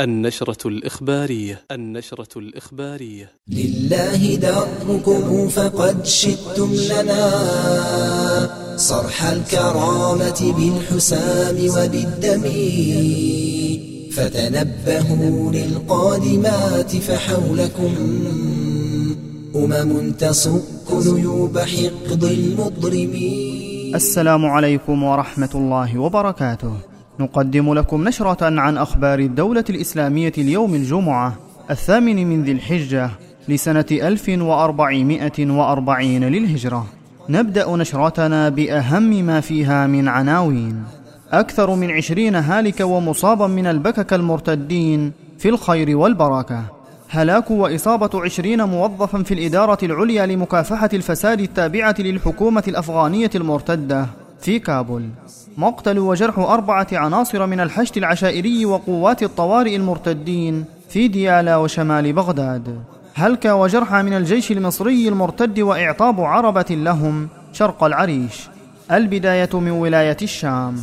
النشرة الإخبارية النشرة الإخبارية. لله دركم فقد شدتم لنا. صرح الكرامة بالحسام وبالدم. فتنبهوا للقادمات فحولكم. أمم تصك نيوب حقد المضرمين. السلام عليكم ورحمة الله وبركاته. نقدم لكم نشرة عن أخبار الدولة الإسلامية اليوم الجمعة الثامن من ذي الحجة لسنة 1440 للهجرة. نبدأ نشرتنا بأهم ما فيها من عناوين. أكثر من عشرين هالك ومصابا من البكك المرتدين في الخير والبركة. هلاك وإصابة عشرين موظفا في الإدارة العليا لمكافحة الفساد التابعة للحكومة الأفغانية المرتدة. في كابول مقتل وجرح أربعة عناصر من الحشد العشائري وقوات الطوارئ المرتدين في ديالا وشمال بغداد. هلك وجرح من الجيش المصري المرتد وإعطاب عربة لهم شرق العريش. البداية من ولاية الشام.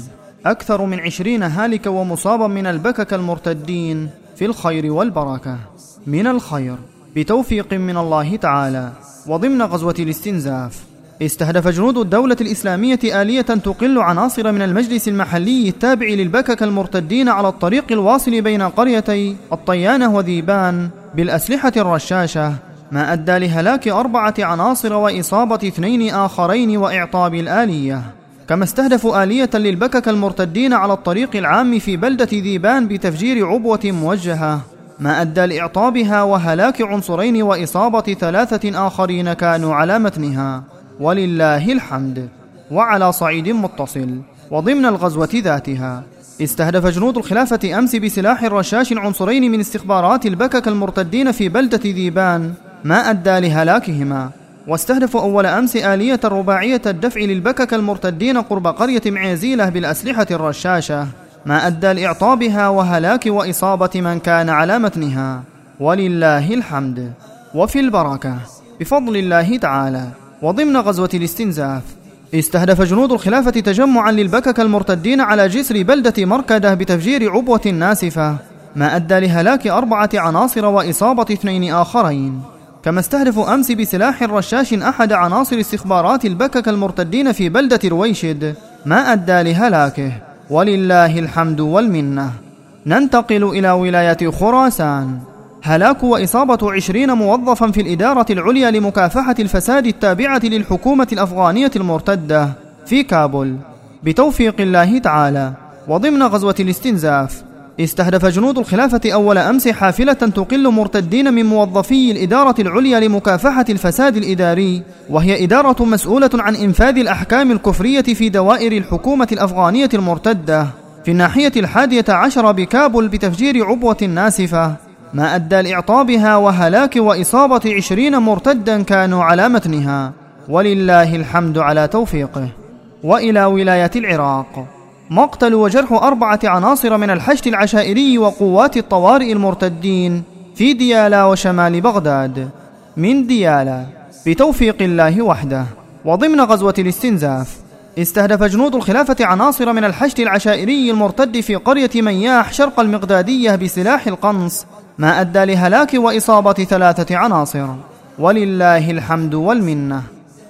أكثر من عشرين هالك ومصابا من البكك المرتدين في الخير والبركة. من الخير. بتوفيق من الله تعالى. وضمن غزوة الاستنزاف. استهدف جنود الدولة الإسلامية آلية تقل عناصر من المجلس المحلي التابع للبكك المرتدين على الطريق الواصل بين قريتي الطيانة وذيبان بالأسلحة الرشاشة ما أدى لهلاك أربعة عناصر وإصابة اثنين آخرين وإعطاب الآلية. كما استهدفوا آلية للبكك المرتدين على الطريق العام في بلدة ذيبان بتفجير عبوة موجهة ما أدى لإعطابها وهلاك عنصرين وإصابة ثلاثة آخرين كانوا على متنها. ولله الحمد وعلى صعيد متصل وضمن الغزوة ذاتها. استهدف جنود الخلافة أمس بسلاح رشاش عنصرين من استخبارات البكك المرتدين في بلدة ذيبان ما أدى لهلاكهما. واستهدفوا أول أمس آلية رباعية الدفع للبكك المرتدين قرب قرية معيزيلة بالأسلحة الرشاشة ما أدى لإعطابها وهلاك وإصابة من كان على متنها. ولله الحمد. وفي البركة. بفضل الله تعالى. وضمن غزوة الاستنزاف استهدف جنود الخلافة تجمعا للبكك المرتدين على جسر بلدة مركدة بتفجير عبوة ناسفة ما أدى لهلاك أربعة عناصر وإصابة اثنين آخرين. كما استهدفوا أمس بسلاح رشاش أحد عناصر استخبارات البكك المرتدين في بلدة رويشد ما أدى لهلاكه. ولله الحمد والمنة. ننتقل إلى ولاية خراسان. هلاك وإصابة عشرين موظفا في الإدارة العليا لمكافحة الفساد التابعة للحكومة الأفغانية المرتدة في كابول. بتوفيق الله تعالى. وضمن غزوة الاستنزاف استهدف جنود الخلافة أول أمس حافلة تقل مرتدين من موظفي الإدارة العليا لمكافحة الفساد الإداري وهي إدارة مسؤولة عن إنفاذ الأحكام الكفرية في دوائر الحكومة الأفغانية المرتدة. في الناحية الحادية عشر بكابل بتفجير عبوة ناسفة. ما أدى لإعطابها وهلاك وإصابة عشرين مرتدا كانوا على متنها. ولله الحمد على توفيقه. وإلى ولاية العراق. مقتل وجرح أربعة عناصر من الحشد العشائري وقوات الطوارئ المرتدين في ديالا وشمال بغداد. من ديالا. بتوفيق الله وحده. وضمن غزوة الاستنزاف. استهدف جنود الخلافة عناصر من الحشد العشائري المرتد في قرية منياح شرق المقدادية بسلاح القنص ما أدى لهلاك وإصابة ثلاثة عناصر ولله الحمد والمنة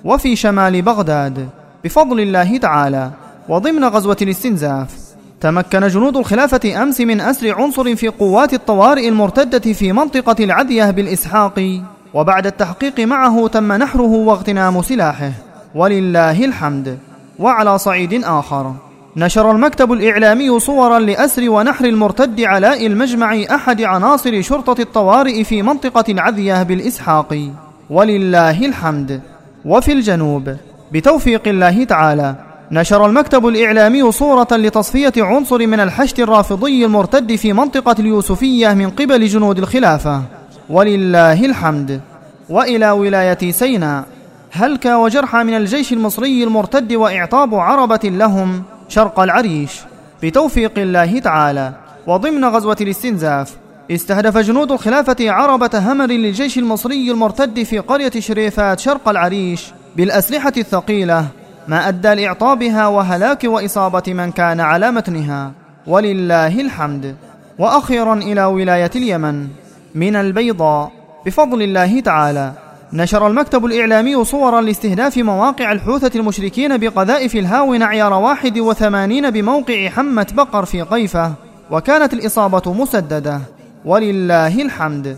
وفي شمال بغداد بفضل الله تعالى وضمن غزوة الاستنزاف تمكن جنود الخلافة أمس من أسر عنصر في قوات الطوارئ المرتدة في منطقة العدية بالإسحاق وبعد التحقيق معه تم نحره واغتنام سلاحه. ولله الحمد وعلى صعيد آخر. نشر المكتب الإعلامي صورا لأسر ونحر المرتد علاء المجمع أحد عناصر شرطة الطوارئ في منطقة العذية بالإسحاق. ولله الحمد. وفي الجنوب. بتوفيق الله تعالى. نشر المكتب الإعلامي صورة لتصفية عنصر من الحشد الرافضي المرتد في منطقة اليوسفية من قبل جنود الخلافة. ولله الحمد. وإلى ولاية سيناء. هلك وجرح من الجيش المصري المرتد وإعطاب عربة لهم. شرق العريش. بتوفيق الله تعالى. وضمن غزوة الاستنزاف استهدف جنود الخلافة عربة همر للجيش المصري المرتد في قرية شريفات شرق العريش بالأسلحة الثقيلة ما أدى لإعطابها وهلاك وإصابة من كان على متنها. ولله الحمد. وأخيرا إلى ولاية اليمن. من البيضاء. بفضل الله تعالى. نشر المكتب الإعلامي صورا لاستهداف مواقع الحوثة المشركين بقذائف الهاون عيار واحد وثمانين بموقع حمة بقر في قيفة وكانت الإصابة مسددة. ولله الحمد.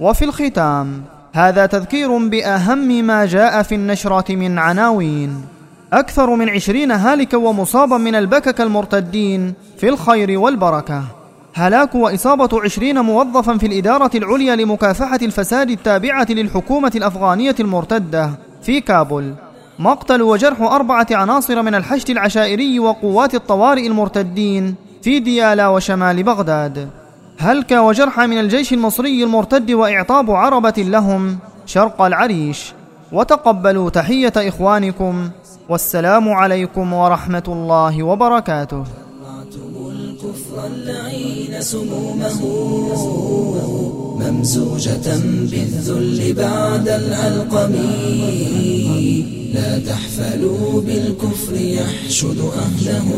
وفي الختام هذا تذكير بأهم ما جاء في النشرة من عناوين. أكثر من عشرين هالكا ومصابا من البكك المرتدين في الخير والبركة. هلاك وإصابة عشرين موظفا في الإدارة العليا لمكافحة الفساد التابعة للحكومة الأفغانية المرتدة في كابول. مقتل وجرح أربعة عناصر من الحشد العشائري وقوات الطوارئ المرتدين في ديالا وشمال بغداد. هلك وجرح من الجيش المصري المرتد وإعطاب عربة لهم شرق العريش. وتقبلوا تحية إخوانكم. والسلام عليكم ورحمة الله وبركاته. سمومه. ممزوجة بالذل بعد العلقم لا تحفلوا بالكفر يحشد أهله.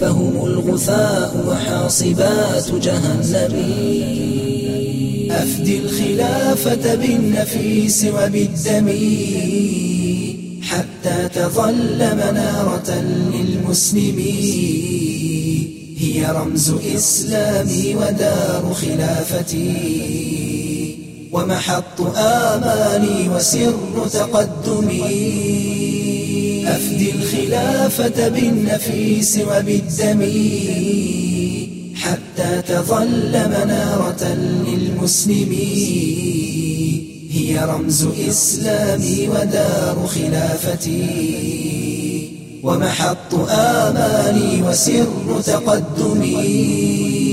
فهم الغثاء وحاصبات جهنم. أفدي الخلافة بالنفيس وبالدم. حتى تظل منارة للمسلمين هي رمز إسلامي ودار خلافتي. ومحط آمالي وسر تقدمي. أفدي الخلافة بالنفيس وبالدم حتى تظل منارة للمسلمين هي رمز إسلامي ودار خلافتي. ومحط آمالي وسر تقدمي.